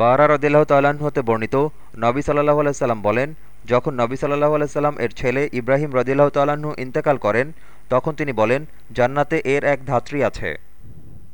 বারা রদিল্লাহ তাল্লাহ্ন হতে বর্ণিত, নবী সাল্লাহ আলাইসাল্লাম বলেন, যখন নবী সাল্লাহ আলাইসাল্লাম এর ছেলে ইব্রাহিম রদিল্লাহ তাল্লাহ্ন ইন্তেকাল করেন, তখন তিনি বলেন, জান্নাতে এর এক ধাত্রী আছে।